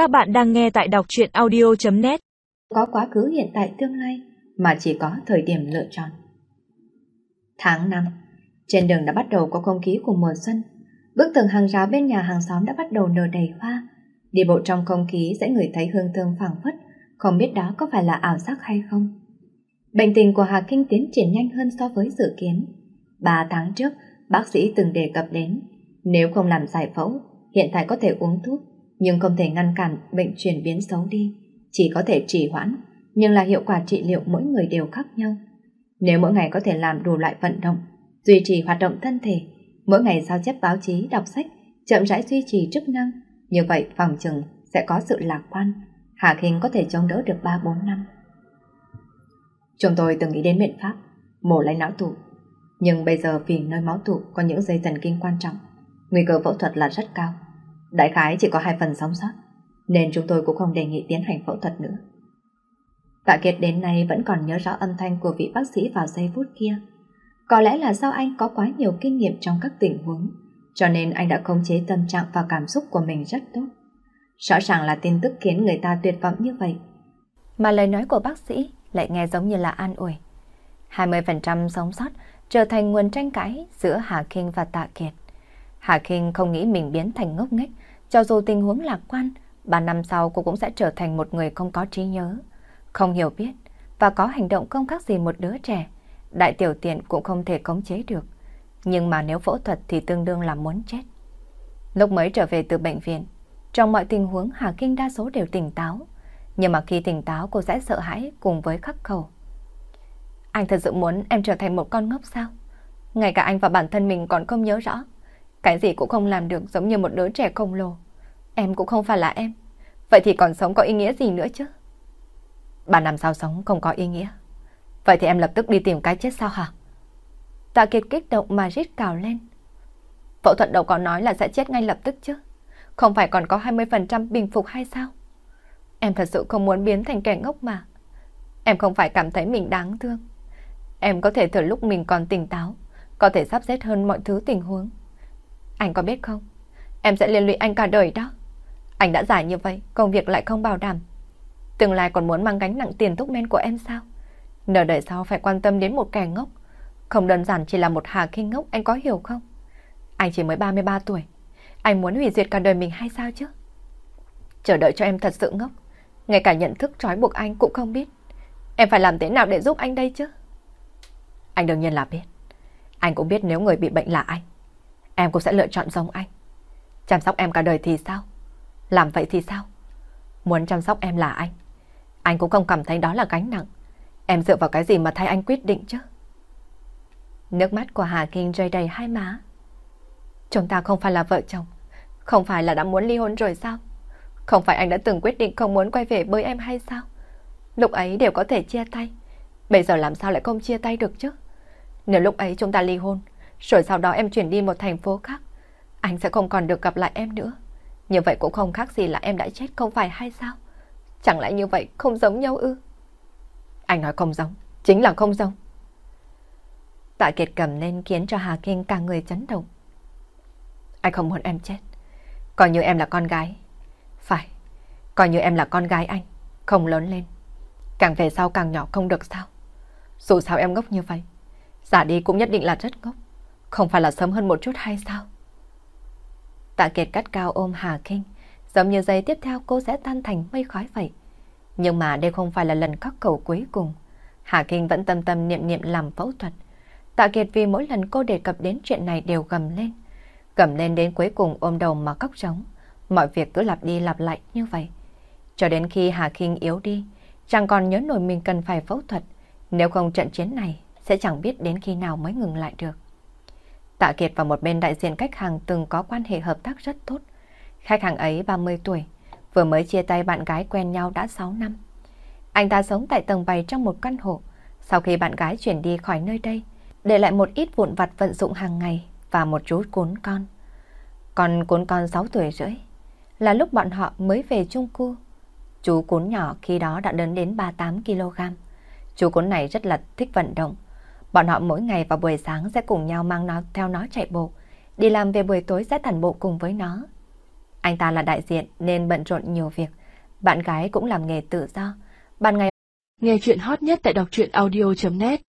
Các bạn đang nghe tại đọc truyện audio.net Có quá khứ hiện tại tương lai mà chỉ có thời điểm lựa chọn. Tháng 5, trên đường đã bắt đầu có không khí của mùa xuân. Bức tường hàng rào bên nhà hàng xóm đã bắt đầu nở đầy hoa. Đi bộ trong không khí sẽ ngửi thấy hương thơm phảng phất, không biết đó có phải là ảo giác hay không. Bệnh tình của Hà Kinh tiến triển nhanh hơn so với dự kiến. Ba tháng trước, bác sĩ từng đề cập đến, nếu không làm giải phẫu, hiện tại có thể uống thuốc, nhưng không thể ngăn cản bệnh chuyển biến xấu đi, chỉ có thể trì hoãn, nhưng là hiệu quả trị liệu mỗi người đều khác nhau. Nếu mỗi ngày có thể làm đủ loại vận động, duy trì hoạt động thân thể, mỗi ngày sao chép báo chí, đọc sách, chậm rãi duy trì chức năng, như vậy phòng chừng sẽ có sự lạc quan, Hà Kinh có thể chống đỡ được 3-4 năm. Chúng tôi từng nghĩ đến biện pháp mổ lấy não tụ, nhưng bây giờ vì nơi máu tụ có những dây thần kinh quan trọng, nguy cơ phẫu thuật là rất cao. Đại khái chỉ có hai phần sống sót, nên chúng tôi cũng không đề nghị tiến hành phẫu thuật nữa. Tạ Kiệt đến nay vẫn còn nhớ rõ âm thanh của vị bác sĩ vào giây phút kia. Có lẽ là do anh có quá nhiều kinh nghiệm trong các tình huống, cho nên anh đã khống chế tâm trạng và cảm xúc của mình rất tốt. Rõ ràng là tin tức khiến người ta tuyệt vọng như vậy. Mà lời nói của bác sĩ lại nghe giống như là an ủi. 20% sống sót trở thành nguồn tranh cãi giữa Hà Kinh và Tạ Kiệt. Hà Kinh không nghĩ mình biến thành ngốc nghếch, cho dù tình huống lạc quan, 3 năm sau cô cũng sẽ trở thành một người không có trí nhớ, không hiểu biết và có hành động không khác gì một đứa trẻ. Đại tiểu tiện cũng không thể khống chế được. Nhưng mà nếu phẫu thuật thì tương đương là muốn chết. Lúc mới trở về từ bệnh viện, trong mọi tình huống Hà Kinh đa số đều tỉnh táo. Nhưng mà khi tỉnh táo cô sẽ sợ hãi cùng với khắc khẩu. Anh thật sự muốn em trở thành một con ngốc sao? Ngay cả anh và bản thân mình còn không nhớ rõ. Cái gì cũng không làm được giống như một đứa trẻ khổng lồ. Em cũng không phải là em. Vậy thì còn sống có ý nghĩa gì nữa chứ? bà làm sao sống không có ý nghĩa. Vậy thì em lập tức đi tìm cái chết sao hả? Tạ Kiệt kích động mà rít cào lên. Phẫu thuật đâu có nói là sẽ chết ngay lập tức chứ. Không phải còn có 20% bình phục hay sao? Em thật sự không muốn biến thành kẻ ngốc mà. Em không phải cảm thấy mình đáng thương. Em có thể thử lúc mình còn tỉnh táo, có thể sắp xếp hơn mọi thứ tình huống. Anh có biết không? Em sẽ liên lụy anh cả đời đó. Anh đã giải như vậy, công việc lại không bảo đảm. Tương lai còn muốn mang gánh nặng tiền thuốc men của em sao? Nở đời sau phải quan tâm đến một kẻ ngốc. Không đơn giản chỉ là một hà kinh ngốc, anh có hiểu không? Anh chỉ mới 33 tuổi. Anh muốn hủy diệt cả đời mình hay sao chứ? Chờ đợi cho em thật sự ngốc. Ngay cả nhận thức trói buộc anh cũng không biết. Em phải làm thế nào để giúp anh đây chứ? Anh đương nhiên là biết. Anh cũng biết nếu người bị bệnh là anh. Em cũng sẽ lựa chọn giống anh. Chăm sóc em cả đời thì sao? Làm vậy thì sao? Muốn chăm sóc em là anh. Anh cũng không cảm thấy đó là gánh nặng. Em dựa vào cái gì mà thay anh quyết định chứ? Nước mắt của Hà Kinh rơi đầy hai má. Chúng ta không phải là vợ chồng. Không phải là đã muốn ly hôn rồi sao? Không phải anh đã từng quyết định không muốn quay về với em hay sao? Lúc ấy đều có thể chia tay. Bây giờ làm sao lại không chia tay được chứ? Nếu lúc ấy chúng ta ly hôn, rồi sau đó em chuyển đi một thành phố khác, anh sẽ không còn được gặp lại em nữa. Như vậy cũng không khác gì là em đã chết không phải hay sao? Chẳng lẽ như vậy không giống nhau ư? Anh nói không giống, chính là không giống. Tạ Kiệt cầm lên khiến cho Hà Kinh cả người chấn động. Anh không muốn em chết. Coi như em là con gái. Phải, coi như em là con gái anh, không lớn lên. Càng về sau càng nhỏ không được sao? Dù sao em ngốc như vậy, giả đi cũng nhất định là rất ngốc. Không phải là sớm hơn một chút hay sao? Tạ Kiệt cắt cao ôm Hà Kinh, giống như giây tiếp theo cô sẽ tan thành mây khói vậy. Nhưng mà đây không phải là lần khắc cầu cuối cùng. Hà Kinh vẫn tâm tâm niệm niệm làm phẫu thuật. Tạ Kiệt vì mỗi lần cô đề cập đến chuyện này đều gầm lên. Gầm lên đến cuối cùng ôm đầu mà khóc trống. Mọi việc cứ lặp đi lặp lại như vậy. Cho đến khi Hà Kinh yếu đi, chẳng còn nhớ nổi mình cần phải phẫu thuật. Nếu không trận chiến này sẽ chẳng biết đến khi nào mới ngừng lại được. Tạ Kiệt và một bên đại diện khách hàng từng có quan hệ hợp tác rất tốt. Khách hàng ấy 30 tuổi, vừa mới chia tay bạn gái quen nhau đã 6 năm. Anh ta sống tại tầng 7 trong một căn hộ. Sau khi bạn gái chuyển đi khỏi nơi đây, để lại một ít vụn vặt vận dụng hàng ngày và một chú cún con. Còn cún con 6 tuổi rưỡi, là lúc bọn họ mới về Trung Cư. Chú cún nhỏ khi đó đã đến đến 38 kg. Chú cún này rất là thích vận động. Bọn họ mỗi ngày vào buổi sáng sẽ cùng nhau mang nó theo nó chạy bộ. Đi làm về buổi tối sẽ thành bộ cùng với nó. Anh ta là đại diện nên bận rộn nhiều việc. Bạn gái cũng làm nghề tự do. Ban ngày Nghe chuyện hot nhất tại đọc truyện audio.net